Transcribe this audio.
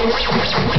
Wow.